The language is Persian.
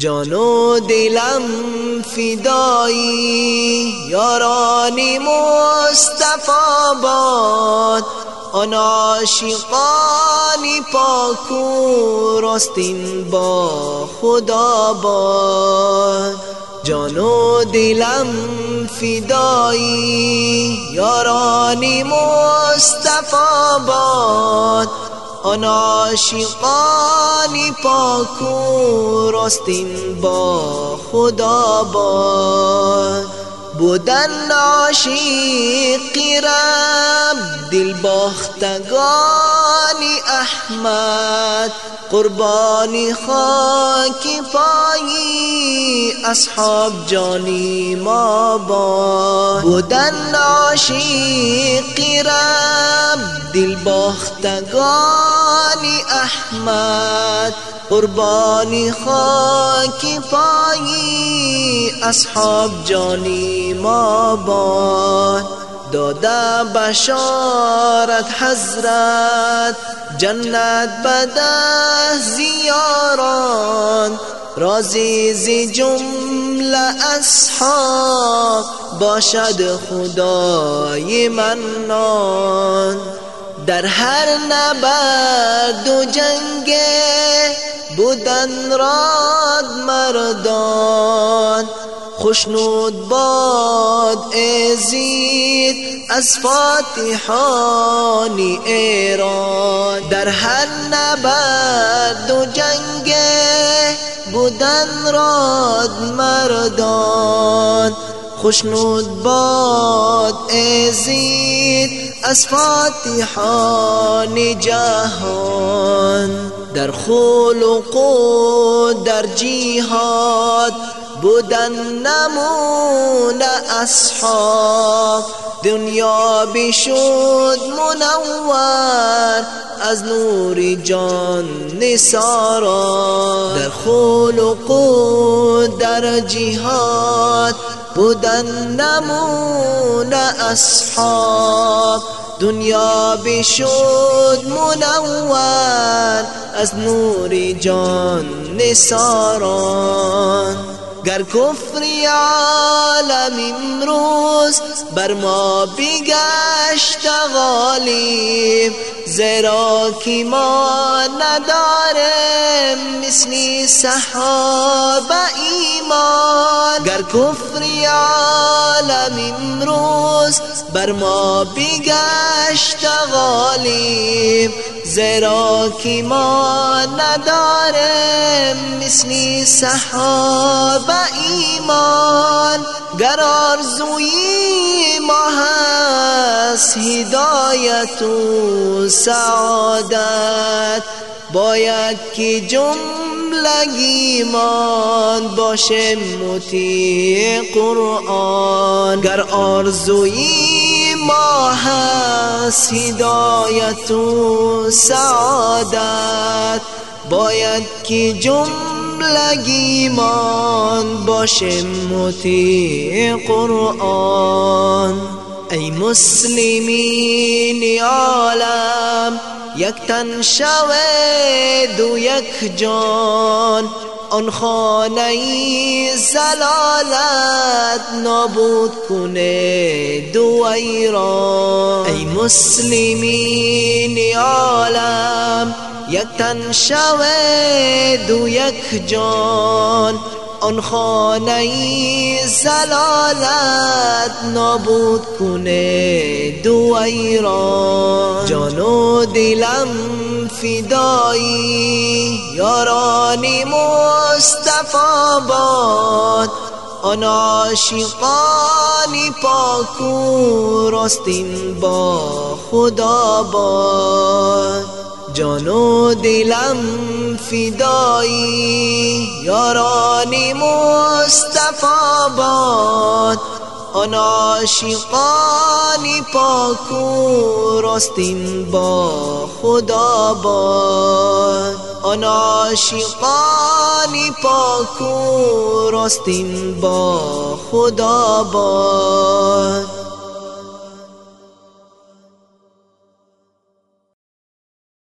جان و دلم فدایی یارانی مصطفی باد. آن عاشقانی پاکو راستین با خدا باد. جان و دلم فدایی یارانی مصطفی باد. آن عاشقانی پاکو راستین با خدا باد. بودن عاشقی رب دل باختگانی احمد قربانی خاک پایی اصحاب جانی ما با بودن عاشقی رب دل باختگانی احمد. قربانی خاک پایی اصحاب جانی ما باد. داده بشارت حضرت. جنت بده زیاران. رازی زی جمله اصحاب. باشد خدای منان در هر نبرد و جنگ بودن راد مردان. خوشنود باد ازید از فاتحانی ایران. در هر نبرد و جنگ بودن راد مردان. خوشنود باد ازید از فاتحان جهان. در خلق و در جهاد بودن نمون اصحاب. دنیا بشد منور از نور جان نسارا در خلق و در جهاد بودن نمون اصحاب. دنیا بشد منور از نور جان نساران گر کفری عالم امروز بر ما بگشت غالب زیرا که ما نداریم مثل صحابه ایمان. گر کفری عالم امروز بر ما بگشت غالب زیرا که ما نداریم مثل صحابه ایمان. گر آرزوی ما هست هدایت و سعادت باید که ایمان باشه مطیع قرآن. گر آرزوی ما هست هدایت و سعادت. باید که ایمان باشه مطیع قرآن. ای مسلمین عالم یک تن شود و یک جان. آن خانه زلالت نابود کنه دو ایران ای مسلمین عالم یک تن شود و یک جان. آن خانه زلالت نابود کنه دو ایران جان و دلم فدایی یارانی مصطفی باد. آن عاشقانی پاکو راستین با خدا باد. جان و دلم فدایی. یارانی مصطفی باد. آن عاشقانی پاکو راستین با خدا باد. آن عاشقانی پاکو راستین با خدا باد.